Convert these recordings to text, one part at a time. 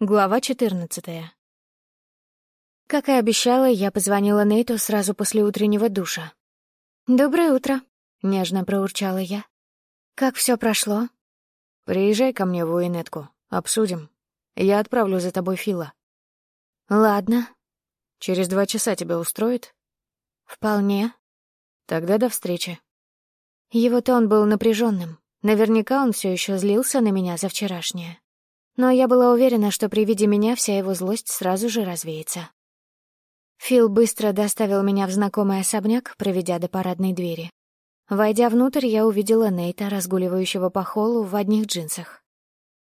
Глава 14. Как и обещала, я позвонила Нейту сразу после утреннего душа. «Доброе утро», — нежно проурчала я. «Как все прошло?» «Приезжай ко мне в Уинетку, обсудим. Я отправлю за тобой Фила». «Ладно». «Через два часа тебя устроит?» «Вполне». «Тогда до встречи». Его тон был напряженным. Наверняка он все еще злился на меня за вчерашнее но я была уверена, что при виде меня вся его злость сразу же развеется. Фил быстро доставил меня в знакомый особняк, проведя до парадной двери. Войдя внутрь, я увидела Нейта, разгуливающего по холлу в одних джинсах.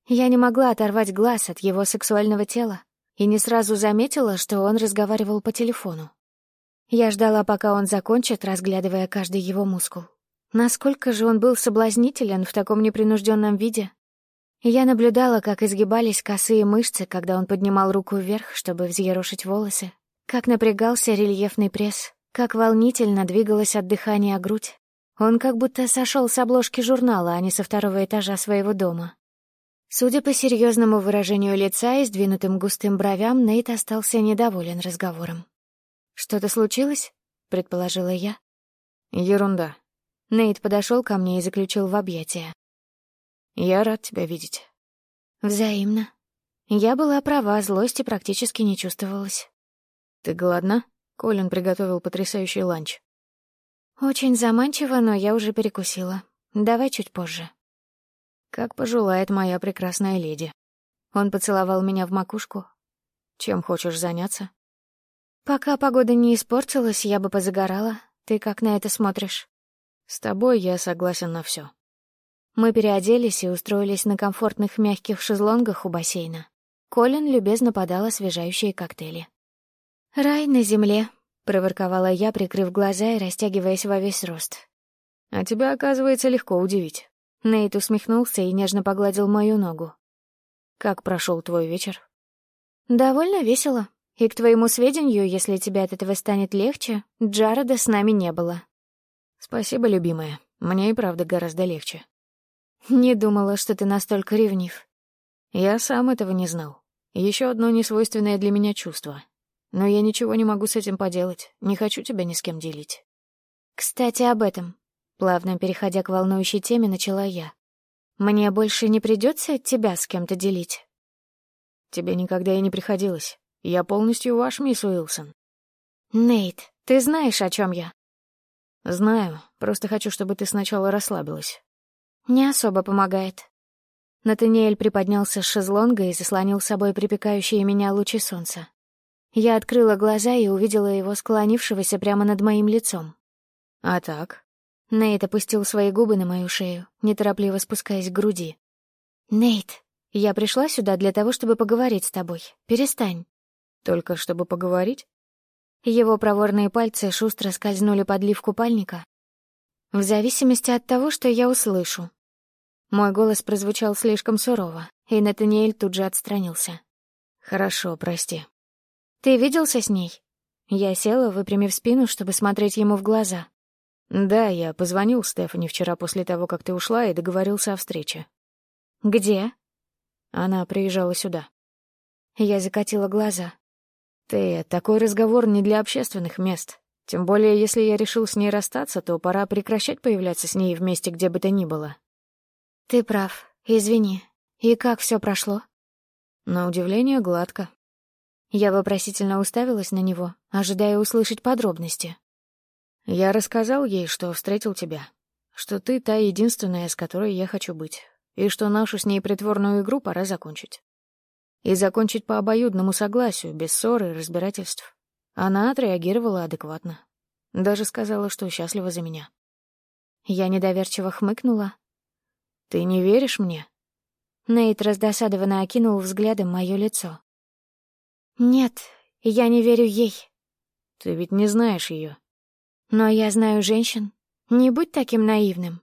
Я не могла оторвать глаз от его сексуального тела и не сразу заметила, что он разговаривал по телефону. Я ждала, пока он закончит, разглядывая каждый его мускул. Насколько же он был соблазнителен в таком непринужденном виде, я наблюдала, как изгибались косые мышцы, когда он поднимал руку вверх, чтобы взъерошить волосы, как напрягался рельефный пресс, как волнительно двигалась от дыхания грудь. Он как будто сошел с обложки журнала, а не со второго этажа своего дома. Судя по серьезному выражению лица и сдвинутым густым бровям, Нейт остался недоволен разговором. «Что-то случилось?» — предположила я. «Ерунда». Нейт подошел ко мне и заключил в объятия. Я рад тебя видеть. Взаимно. Я была права, злости практически не чувствовалась. Ты голодна? Колин приготовил потрясающий ланч. Очень заманчиво, но я уже перекусила. Давай чуть позже. Как пожелает моя прекрасная леди. Он поцеловал меня в макушку. Чем хочешь заняться? Пока погода не испортилась, я бы позагорала. Ты как на это смотришь? С тобой я согласен на все. Мы переоделись и устроились на комфортных мягких шезлонгах у бассейна. Колин любезно подал освежающие коктейли. «Рай на земле», — проворковала я, прикрыв глаза и растягиваясь во весь рост. «А тебя, оказывается, легко удивить». Нейт усмехнулся и нежно погладил мою ногу. «Как прошел твой вечер?» «Довольно весело. И к твоему сведению, если тебе от этого станет легче, Джареда с нами не было». «Спасибо, любимая. Мне и правда гораздо легче». Не думала, что ты настолько ревнив. Я сам этого не знал. Еще одно несвойственное для меня чувство. Но я ничего не могу с этим поделать. Не хочу тебя ни с кем делить. Кстати, об этом. Плавно переходя к волнующей теме, начала я. Мне больше не придется тебя с кем-то делить. Тебе никогда и не приходилось. Я полностью ваш, мисс Уилсон. Нейт, ты знаешь, о чем я? Знаю. Просто хочу, чтобы ты сначала расслабилась. Не особо помогает. Натаниэль приподнялся с шезлонга и заслонил собой припекающие меня лучи солнца. Я открыла глаза и увидела его склонившегося прямо над моим лицом. «А так?» Нейт опустил свои губы на мою шею, неторопливо спускаясь к груди. «Нейт, я пришла сюда для того, чтобы поговорить с тобой. Перестань». «Только чтобы поговорить?» Его проворные пальцы шустро скользнули под лиф купальника. В зависимости от того, что я услышу. Мой голос прозвучал слишком сурово, и Натаниэль тут же отстранился. «Хорошо, прости». «Ты виделся с ней?» Я села, выпрямив спину, чтобы смотреть ему в глаза. «Да, я позвонил Стефани вчера после того, как ты ушла, и договорился о встрече». «Где?» Она приезжала сюда. Я закатила глаза. «Ты, такой разговор не для общественных мест. Тем более, если я решил с ней расстаться, то пора прекращать появляться с ней вместе, где бы то ни было. «Ты прав. Извини. И как все прошло?» На удивление, гладко. Я вопросительно уставилась на него, ожидая услышать подробности. Я рассказал ей, что встретил тебя, что ты та единственная, с которой я хочу быть, и что нашу с ней притворную игру пора закончить. И закончить по обоюдному согласию, без ссоры и разбирательств. Она отреагировала адекватно. Даже сказала, что счастлива за меня. Я недоверчиво хмыкнула, ты не веришь мне?» Нейт раздосадованно окинул взглядом мое лицо. «Нет, я не верю ей». «Ты ведь не знаешь ее. «Но я знаю женщин. Не будь таким наивным».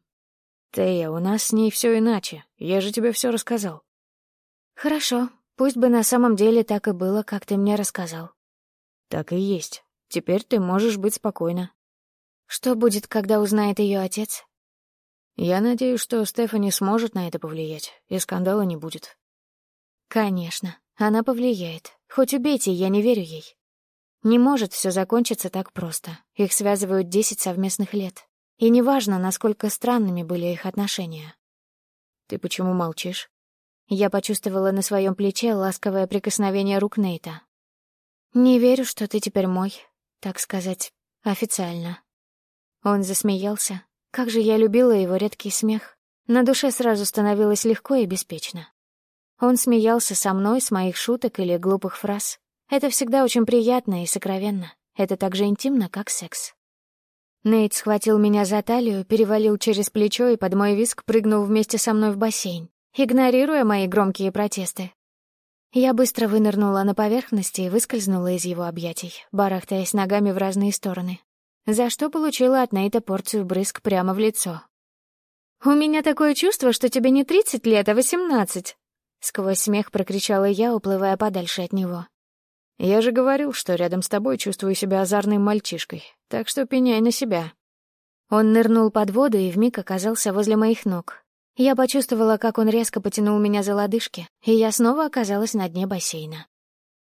«Тея, у нас с ней все иначе. Я же тебе все рассказал». «Хорошо. Пусть бы на самом деле так и было, как ты мне рассказал». «Так и есть. Теперь ты можешь быть спокойна». «Что будет, когда узнает ее отец?» Я надеюсь, что Стефани сможет на это повлиять, и скандала не будет. Конечно. Она повлияет. Хоть убейте, я не верю ей. Не может все закончиться так просто. Их связывают десять совместных лет. И неважно, насколько странными были их отношения. «Ты почему молчишь?» Я почувствовала на своем плече ласковое прикосновение рук Нейта. «Не верю, что ты теперь мой, так сказать, официально». Он засмеялся. Как же я любила его редкий смех. На душе сразу становилось легко и беспечно. Он смеялся со мной с моих шуток или глупых фраз. Это всегда очень приятно и сокровенно. Это так же интимно, как секс. Нейт схватил меня за талию, перевалил через плечо и под мой виск прыгнул вместе со мной в бассейн, игнорируя мои громкие протесты. Я быстро вынырнула на поверхности и выскользнула из его объятий, барахтаясь ногами в разные стороны, за что получила от Нейта порцию брызг прямо в лицо. «У меня такое чувство, что тебе не тридцать лет, а восемнадцать!» Сквозь смех прокричала я, уплывая подальше от него. «Я же говорил, что рядом с тобой чувствую себя озорным мальчишкой, так что пеняй на себя». Он нырнул под воду и вмиг оказался возле моих ног. Я почувствовала, как он резко потянул меня за лодыжки, и я снова оказалась на дне бассейна.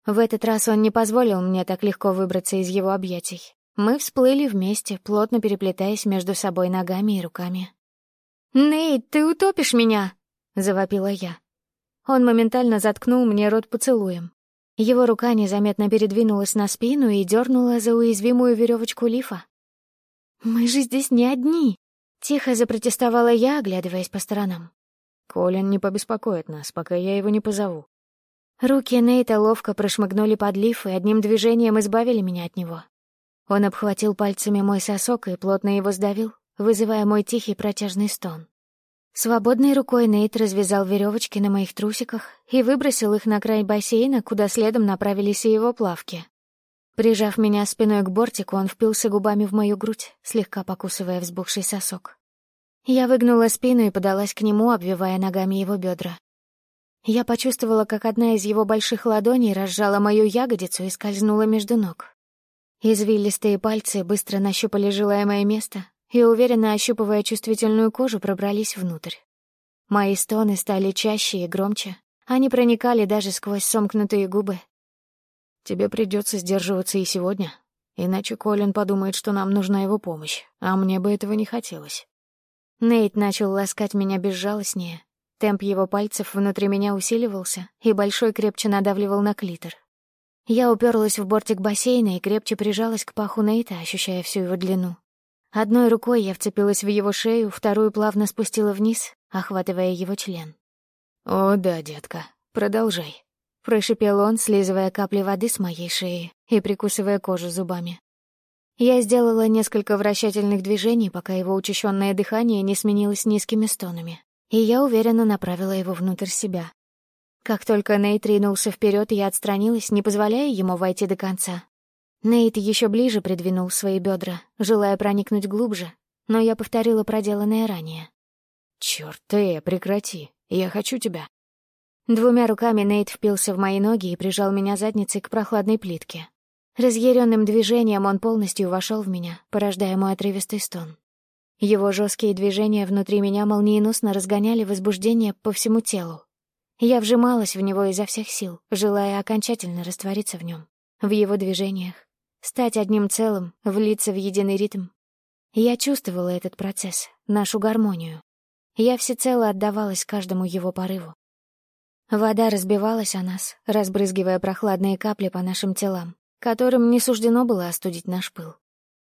В этот раз он не позволил мне так легко выбраться из его объятий. Мы всплыли вместе, плотно переплетаясь между собой ногами и руками. «Нейт, ты утопишь меня!» — завопила я. Он моментально заткнул мне рот поцелуем, его рука незаметно передвинулась на спину и дернула за уязвимую веревочку лифа. «Мы же здесь не одни!» — тихо запротестовала я, оглядываясь по сторонам. «Колин не побеспокоит нас, пока я его не позову». Руки Нейта ловко прошмыгнули под лиф и одним движением избавили меня от него. Он обхватил пальцами мой сосок и плотно его сдавил, вызывая мой тихий протяжный стон. Свободной рукой Нейт развязал веревочки на моих трусиках и выбросил их на край бассейна, куда следом направились и его плавки. Прижав меня спиной к бортику, он впился губами в мою грудь, слегка покусывая взбухший сосок. Я выгнула спину и подалась к нему, обвивая ногами его бедра. Я почувствовала, как одна из его больших ладоней разжала мою ягодицу и скользнула между ног. Извилистые пальцы быстро нащупали желаемое место, и, уверенно ощупывая чувствительную кожу, пробрались внутрь. Мои стоны стали чаще и громче. Они проникали даже сквозь сомкнутые губы. «Тебе придется сдерживаться и сегодня, иначе Колин подумает, что нам нужна его помощь, а мне бы этого не хотелось». Нейт начал ласкать меня безжалостнее. Темп его пальцев внутри меня усиливался, и большой крепче надавливал на клитор. Я уперлась в бортик бассейна и крепче прижалась к паху Нейта, ощущая всю его длину. Одной рукой я вцепилась в его шею, вторую плавно спустила вниз, охватывая его член. «О, да, детка, продолжай», — прошипел он, слизывая капли воды с моей шеи и прикусывая кожу зубами. Я сделала несколько вращательных движений, пока его учащенное дыхание не сменилось низкими стонами, и я уверенно направила его внутрь себя. Как только Нейт ринулся вперед, я отстранилась, не позволяя ему войти до конца, Нейт еще ближе придвинул свои бедра, желая проникнуть глубже, но я повторила проделанное ранее. «Чёрт, ты, прекрати, я хочу тебя». Двумя руками Нейт впился в мои ноги и прижал меня задницей к прохладной плитке. Разъяренным движением он полностью вошел в меня, порождая мой отрывистый стон. Его жесткие движения внутри меня молниеносно разгоняли возбуждение по всему телу. Я вжималась в него изо всех сил, желая окончательно раствориться в нем, в его движениях, стать одним целым, влиться в единый ритм. Я чувствовала этот процесс, нашу гармонию. Я всецело отдавалась каждому его порыву. Вода разбивалась о нас, разбрызгивая прохладные капли по нашим телам, которым не суждено было остудить наш пыл.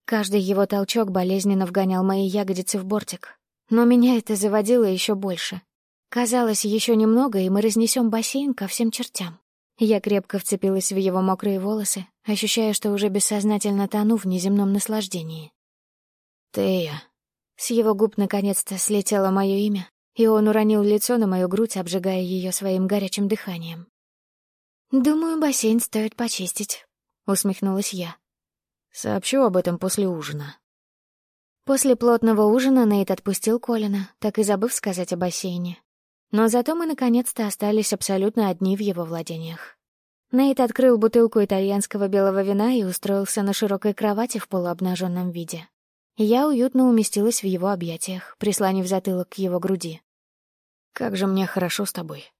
Каждый его толчок болезненно вгонял мои ягодицы в бортик, но меня это заводило еще больше. Казалось, еще немного, и мы разнесем бассейн ко всем чертям. Я крепко вцепилась в его мокрые волосы, ощущая, что уже бессознательно тону в неземном наслаждении. «Тея». С его губ наконец-то слетело мое имя, и он уронил лицо на мою грудь, обжигая ее своим горячим дыханием. «Думаю, бассейн стоит почистить», — усмехнулась я. «Сообщу об этом после ужина». После плотного ужина Нейт отпустил Колина, так и забыв сказать о бассейне. Но зато мы наконец-то остались абсолютно одни в его владениях. Нейт открыл бутылку итальянского белого вина и устроился на широкой кровати в полуобнаженном виде. Я уютно уместилась в его объятиях, прислонив затылок к его груди. «Как же мне хорошо с тобой».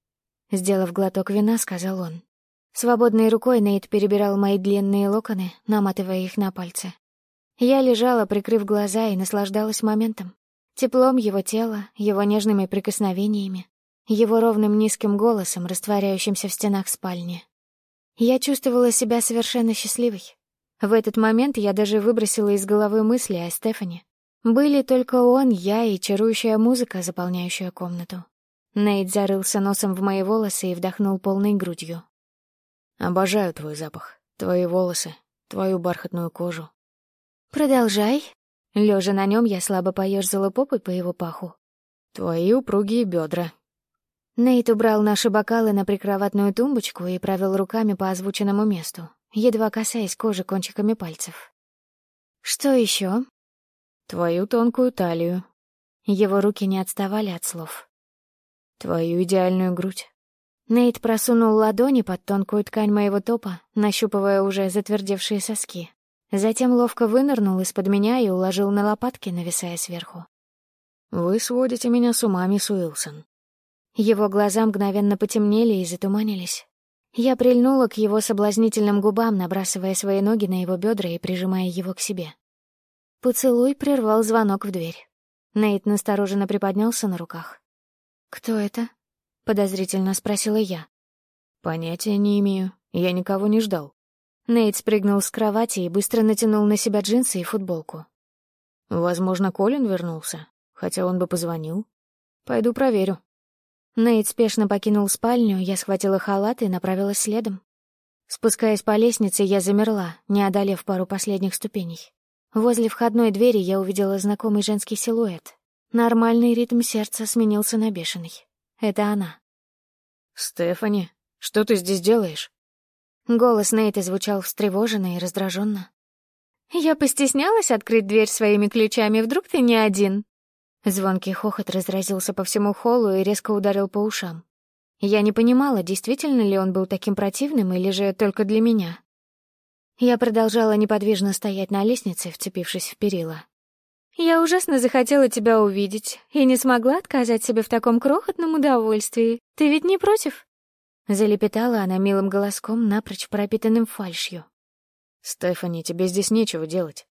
Сделав глоток вина, сказал он. Свободной рукой Нейт перебирал мои длинные локоны, наматывая их на пальцы. Я лежала, прикрыв глаза, и наслаждалась моментом. Теплом его тела, его нежными прикосновениями, его ровным низким голосом, растворяющимся в стенах спальни. Я чувствовала себя совершенно счастливой. В этот момент я даже выбросила из головы мысли о Стефани. Были только он, я и чарующая музыка, заполняющая комнату. Нейт зарылся носом в мои волосы и вдохнул полной грудью. Обожаю твой запах, твои волосы, твою бархатную кожу. Продолжай. Лежа на нем, я слабо поёрзала попой по его паху. Твои упругие бедра. Нейт убрал наши бокалы на прикроватную тумбочку и провел руками по озвученному месту, едва касаясь кожи кончиками пальцев. Что еще? Твою тонкую талию. Его руки не отставали от слов. Твою идеальную грудь. Нейт просунул ладони под тонкую ткань моего топа, нащупывая уже затвердевшие соски. Затем ловко вынырнул из-под меня и уложил на лопатки, нависая сверху. «Вы сводите меня с ума, мисс Уилсон». Его глаза мгновенно потемнели и затуманились. Я прильнула к его соблазнительным губам, набрасывая свои ноги на его бедра и прижимая его к себе. Поцелуй прервал звонок в дверь. Нейт настороженно приподнялся на руках. «Кто это?» — подозрительно спросила я. «Понятия не имею. Я никого не ждал». Нейт спрыгнул с кровати и быстро натянул на себя джинсы и футболку. «Возможно, Колин вернулся, хотя он бы позвонил. Пойду проверю». Нейт спешно покинул спальню, я схватила халат и направилась следом. Спускаясь по лестнице, я замерла, не одолев пару последних ступеней. Возле входной двери я увидела знакомый женский силуэт. Нормальный ритм сердца сменился на бешеный. Это она. «Стефани, что ты здесь делаешь?» Голос Нейта звучал встревоженно и раздраженно. «Я постеснялась открыть дверь своими ключами, вдруг ты не один?» Звонкий хохот разразился по всему холлу и резко ударил по ушам. Я не понимала, действительно ли он был таким противным или же только для меня. Я продолжала неподвижно стоять на лестнице, вцепившись в перила. Я ужасно захотела тебя увидеть и не смогла отказать себе в таком крохотном удовольствии. Ты ведь не против?» Залепетала она милым голоском, напрочь пропитанным фальшью. «Стефани, тебе здесь нечего делать».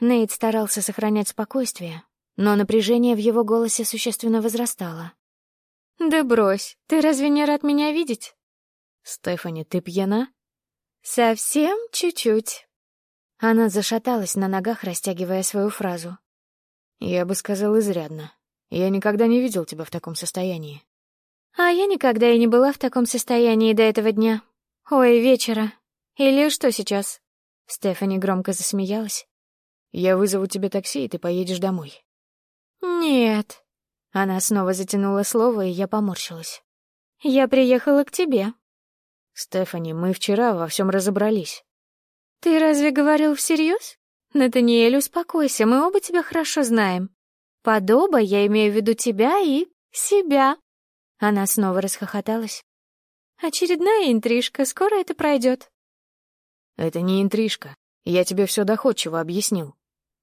Нейт старался сохранять спокойствие, но напряжение в его голосе существенно возрастало. «Да брось, ты разве не рад меня видеть?» «Стефани, ты пьяна?» «Совсем чуть-чуть». Она зашаталась на ногах, растягивая свою фразу. Я бы сказал, изрядно. Я никогда не видел тебя в таком состоянии. А я никогда и не была в таком состоянии до этого дня. Ой, вечера. Или что сейчас? Стефани громко засмеялась. Я вызову тебе такси, и ты поедешь домой. Нет. Она снова затянула слово, и я поморщилась. Я приехала к тебе. Стефани, мы вчера во всем разобрались. Ты разве говорил всерьез? «Натаниэль, успокойся, мы оба тебя хорошо знаем. Подоба, я имею в виду тебя и себя». Она снова расхохоталась. «Очередная интрижка, скоро это пройдет». «Это не интрижка. Я тебе все доходчиво объяснил».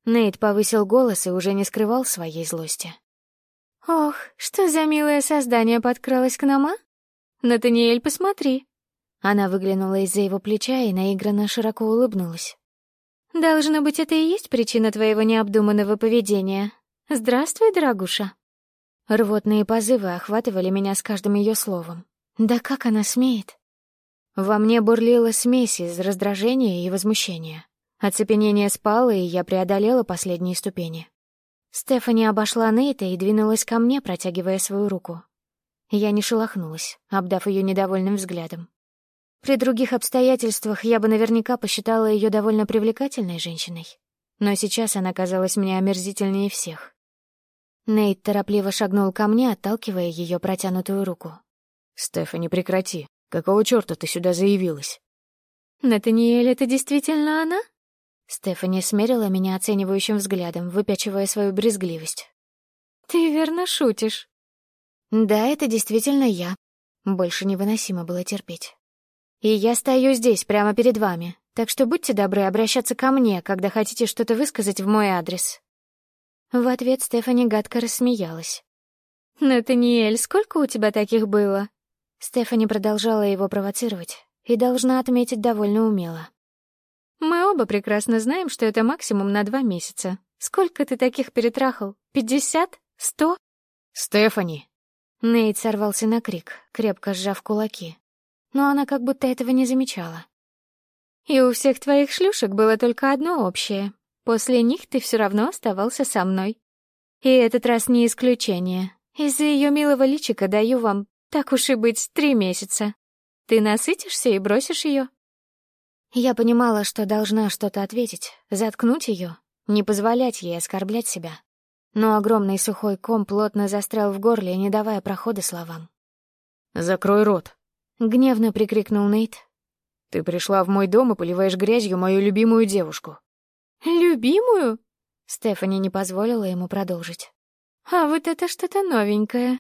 Нейт повысил голос и уже не скрывал своей злости. «Ох, что за милое создание подкралось к нам, а? Натаниэль, посмотри». Она выглянула из-за его плеча и наигранно широко улыбнулась. Должно быть, это и есть причина твоего необдуманного поведения. Здравствуй, дорогуша. Рвотные позывы охватывали меня с каждым ее словом. Да как она смеет? Во мне бурлила смесь из раздражения и возмущения. Оцепенение спало, и я преодолела последние ступени. Стефани обошла Нейта и двинулась ко мне, протягивая свою руку. Я не шелохнулась, обдав ее недовольным взглядом. При других обстоятельствах я бы наверняка посчитала ее довольно привлекательной женщиной. Но сейчас она казалась мне омерзительнее всех. Нейт торопливо шагнул ко мне, отталкивая ее протянутую руку. «Стефани, прекрати. Какого чёрта ты сюда заявилась?» «Натаниэль, это действительно она?» Стефани смерила меня оценивающим взглядом, выпячивая свою брезгливость. «Ты верно шутишь?» «Да, это действительно я. Больше невыносимо было терпеть. И я стою здесь, прямо перед вами, так что будьте добры обращаться ко мне, когда хотите что-то высказать в мой адрес». В ответ Стефани гадко рассмеялась. «Натаниэль, сколько у тебя таких было?» Стефани продолжала его провоцировать и должна отметить довольно умело. «Мы оба прекрасно знаем, что это максимум на два месяца. Сколько ты таких перетрахал? Пятьдесят? Сто?» «Стефани!» Нейт сорвался на крик, крепко сжав кулаки. Но она как будто этого не замечала. «И у всех твоих шлюшек было только одно общее. После них ты все равно оставался со мной. И этот раз не исключение. Из-за ее милого личика даю вам, так уж и быть, три месяца. Ты насытишься и бросишь ее. Я понимала, что должна что-то ответить, заткнуть ее, не позволять ей оскорблять себя. Но огромный сухой ком плотно застрял в горле, не давая прохода словам. «Закрой рот», — гневно прикрикнул Нейт. «Ты пришла в мой дом и поливаешь грязью мою любимую девушку». «Любимую?» Стефани не позволила ему продолжить. «А вот это что-то новенькое».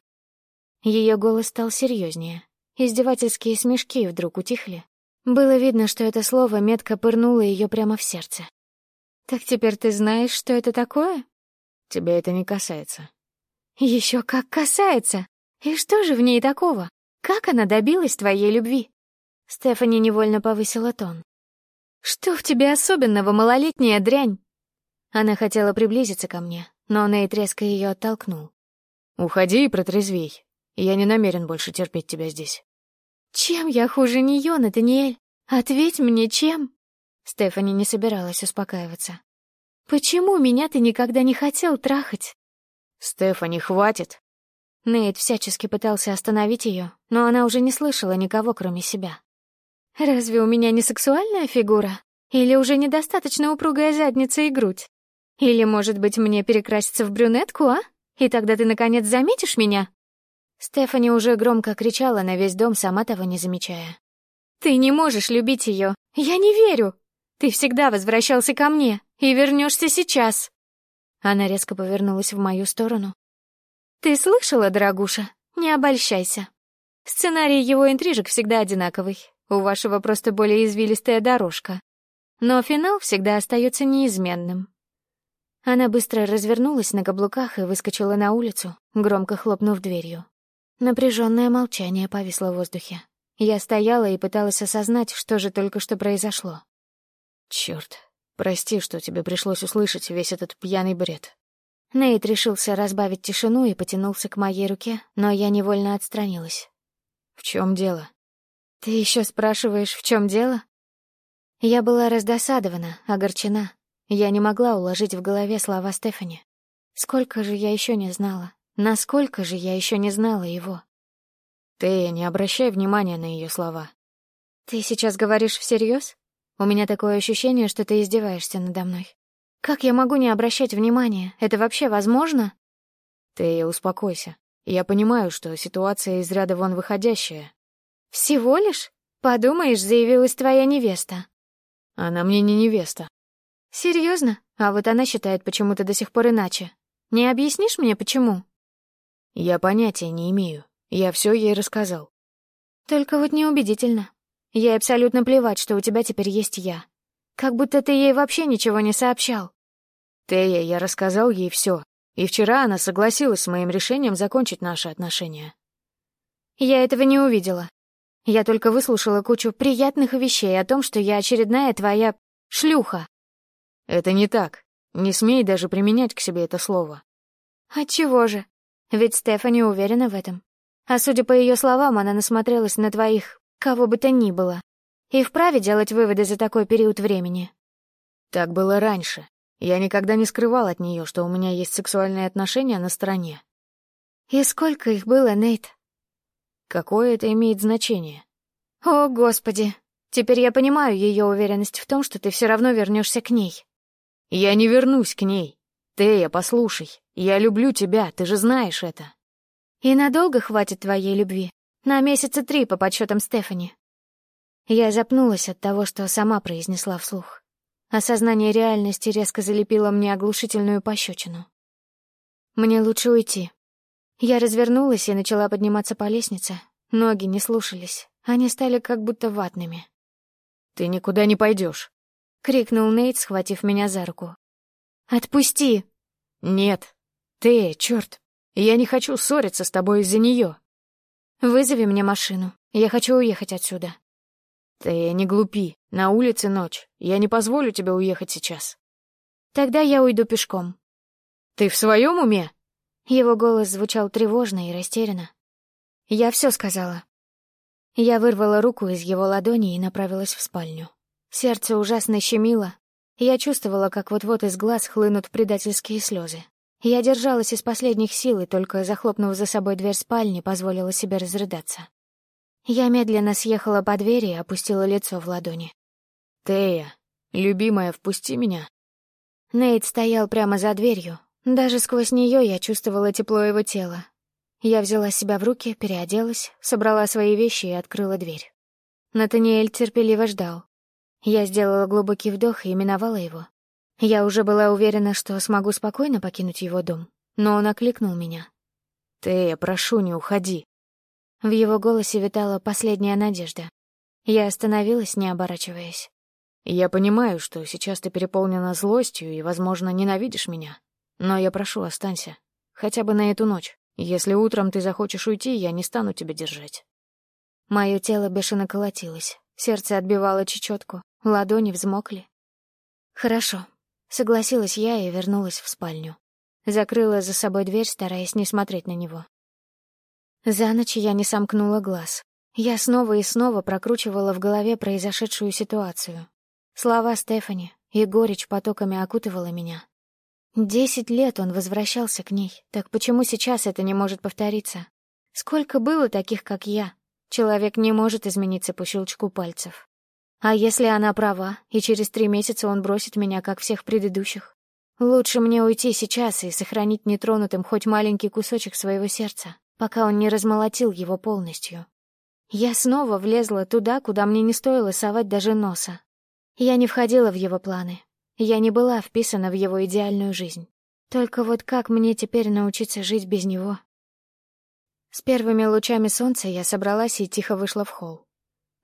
Ее голос стал серьезнее. Издевательские смешки вдруг утихли. Было видно, что это слово метко пырнуло ее прямо в сердце. «Так теперь ты знаешь, что это такое?» «Тебя это не касается». Еще как касается! И что же в ней такого? Как она добилась твоей любви?» Стефани невольно повысила тон. «Что в тебе особенного, малолетняя дрянь?» Она хотела приблизиться ко мне, но Нейт резко ее оттолкнул. «Уходи и протрезвей. Я не намерен больше терпеть тебя здесь». «Чем я хуже нее, Натаниэль? Ответь мне, чем?» Стефани не собиралась успокаиваться. «Почему меня ты никогда не хотел трахать?» «Стефани, хватит!» Нейт всячески пытался остановить ее, но она уже не слышала никого, кроме себя. «Разве у меня не сексуальная фигура? Или уже недостаточно упругая задница и грудь? Или, может быть, мне перекраситься в брюнетку, а? И тогда ты, наконец, заметишь меня?» Стефани уже громко кричала на весь дом, сама того не замечая. «Ты не можешь любить ее! Я не верю! Ты всегда возвращался ко мне и вернешься сейчас!» Она резко повернулась в мою сторону. «Ты слышала, дорогуша? Не обольщайся. Сценарий его интрижек всегда одинаковый. У вашего просто более извилистая дорожка. Но финал всегда остается неизменным. Она быстро развернулась на каблуках и выскочила на улицу, громко хлопнув дверью. Напряженное молчание повисло в воздухе. Я стояла и пыталась осознать, что же только что произошло. Черт, прости, что тебе пришлось услышать весь этот пьяный бред. Нейт решился разбавить тишину и потянулся к моей руке, но я невольно отстранилась. В чем дело? Ты еще спрашиваешь, в чем дело? Я была раздосадована, огорчена. Я не могла уложить в голове слова Стефани. Сколько же я еще не знала. Насколько же я еще не знала его? Ты не обращай внимания на ее слова. Ты сейчас говоришь всерьез? У меня такое ощущение, что ты издеваешься надо мной. Как я могу не обращать внимания? Это вообще возможно? Ты успокойся. Я понимаю, что ситуация из ряда вон выходящая. Всего лишь? Подумаешь, заявилась твоя невеста. Она мне не невеста. Серьезно? А вот она считает почему-то до сих пор иначе. Не объяснишь мне, почему? Я понятия не имею. Я все ей рассказал. Только вот неубедительно. Ей абсолютно плевать, что у тебя теперь есть я. Как будто ты ей вообще ничего не сообщал. Тея, я рассказал ей все. И вчера она согласилась с моим решением закончить наши отношения. Я этого не увидела. Я только выслушала кучу приятных вещей о том, что я очередная твоя шлюха. Это не так. Не смей даже применять к себе это слово. Отчего же? Ведь Стефани уверена в этом. А судя по ее словам, она насмотрелась на твоих, кого бы то ни было. И вправе делать выводы за такой период времени. Так было раньше. Я никогда не скрывал от нее, что у меня есть сексуальные отношения на стороне. И сколько их было, Нейт? Какое это имеет значение? О, Господи! Теперь я понимаю ее уверенность в том, что ты все равно вернешься к ней. Я не вернусь к ней. Тея, послушай, я люблю тебя, ты же знаешь это. И надолго хватит твоей любви? На месяца три, по подсчетам Стефани. Я запнулась от того, что сама произнесла вслух. Осознание реальности резко залепило мне оглушительную пощечину. Мне лучше уйти. Я развернулась и начала подниматься по лестнице. Ноги не слушались, они стали как будто ватными. «Ты никуда не пойдешь, крикнул Нейт, схватив меня за руку. «Отпусти!» «Нет. Ты, черт, я не хочу ссориться с тобой из-за нее». Вызови мне машину. Я хочу уехать отсюда». «Ты не глупи. На улице ночь. Я не позволю тебе уехать сейчас». «Тогда я уйду пешком». «Ты в своем уме?» Его голос звучал тревожно и растерянно. «Я все сказала». Я вырвала руку из его ладони и направилась в спальню. Сердце ужасно щемило. Я чувствовала, как вот-вот из глаз хлынут предательские слезы. Я держалась из последних сил и только захлопнув за собой дверь спальни, позволила себе разрыдаться. Я медленно съехала по двери и опустила лицо в ладони. «Тея, любимая, впусти меня». Нейт стоял прямо за дверью. Даже сквозь нее я чувствовала тепло его тела. Я взяла себя в руки, переоделась, собрала свои вещи и открыла дверь. Натаниэль терпеливо ждал. Я сделала глубокий вдох и именовала его. Я уже была уверена, что смогу спокойно покинуть его дом, но он окликнул меня. «Тея, прошу, не уходи». В его голосе витала последняя надежда. Я остановилась, не оборачиваясь. «Я понимаю, что сейчас ты переполнена злостью и, возможно, ненавидишь меня. Но я прошу, останься. Хотя бы на эту ночь. Если утром ты захочешь уйти, я не стану тебя держать». Мое тело бешено колотилось, сердце отбивало чечетку, ладони взмокли. «Хорошо, Согласилась я и вернулась в спальню. Закрыла за собой дверь, стараясь не смотреть на него. За ночь я не сомкнула глаз. Я снова и снова прокручивала в голове произошедшую ситуацию. Слова Стефани и горечь потоками окутывала меня. Десять лет он возвращался к ней, так почему сейчас это не может повториться? Сколько было таких, как я? Человек не может измениться по щелчку пальцев. А если она права, и через три месяца он бросит меня, как всех предыдущих? Лучше мне уйти сейчас и сохранить нетронутым хоть маленький кусочек своего сердца, пока он не размолотил его полностью. Я снова влезла туда, куда мне не стоило совать даже носа. Я не входила в его планы. Я не была вписана в его идеальную жизнь. Только вот как мне теперь научиться жить без него? С первыми лучами солнца я собралась и тихо вышла в холл.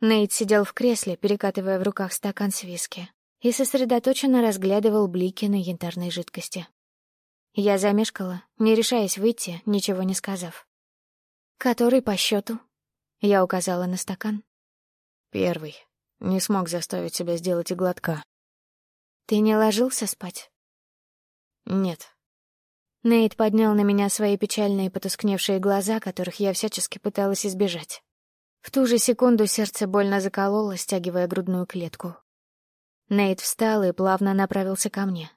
Нейт сидел в кресле, перекатывая в руках стакан с виски, и сосредоточенно разглядывал блики на янтарной жидкости. Я замешкала, не решаясь выйти, ничего не сказав. «Который по счету?» Я указала на стакан. «Первый. Не смог заставить себя сделать и глотка». «Ты не ложился спать?» «Нет». Нейт поднял на меня свои печальные потускневшие глаза, которых я всячески пыталась избежать. В ту же секунду сердце больно закололо, стягивая грудную клетку. Нейт встал и плавно направился ко мне.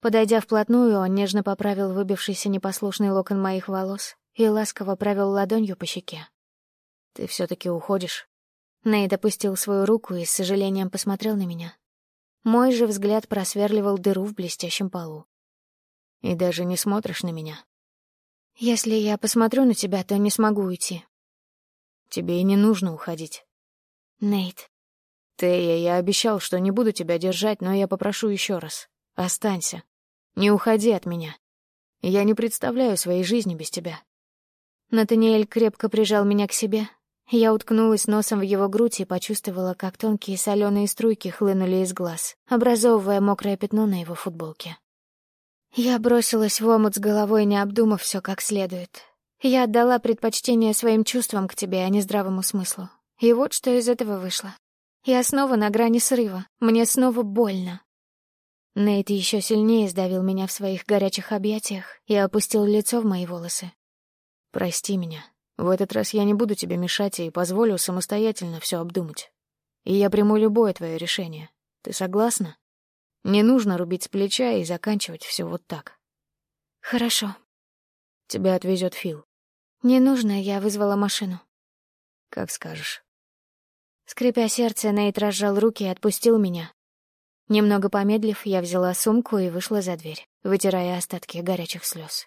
Подойдя вплотную, он нежно поправил выбившийся непослушный локон моих волос и ласково провел ладонью по щеке. «Ты все-таки уходишь?» Нейт опустил свою руку и с сожалением посмотрел на меня. Мой же взгляд просверливал дыру в блестящем полу. «И даже не смотришь на меня?» «Если я посмотрю на тебя, то не смогу уйти. Тебе и не нужно уходить. Нейт. Тея, я обещал, что не буду тебя держать, но я попрошу еще раз. Останься. Не уходи от меня. Я не представляю своей жизни без тебя. Натаниэль крепко прижал меня к себе. Я уткнулась носом в его грудь и почувствовала, как тонкие соленые струйки хлынули из глаз, образовывая мокрое пятно на его футболке. Я бросилась в омут с головой, не обдумав все как следует. Я отдала предпочтение своим чувствам к тебе, а не здравому смыслу. И вот что из этого вышло. Я снова на грани срыва. Мне снова больно. Нейт еще сильнее сдавил меня в своих горячих объятиях и опустил лицо в мои волосы. «Прости меня. В этот раз я не буду тебе мешать и позволю самостоятельно все обдумать. И я приму любое твое решение. Ты согласна? Не нужно рубить с плеча и заканчивать все вот так». «Хорошо». Тебя отвезет Фил. «Не нужно, я вызвала машину». «Как скажешь». Скрипя сердце, Нейт разжал руки и отпустил меня. Немного помедлив, я взяла сумку и вышла за дверь, вытирая остатки горячих слез.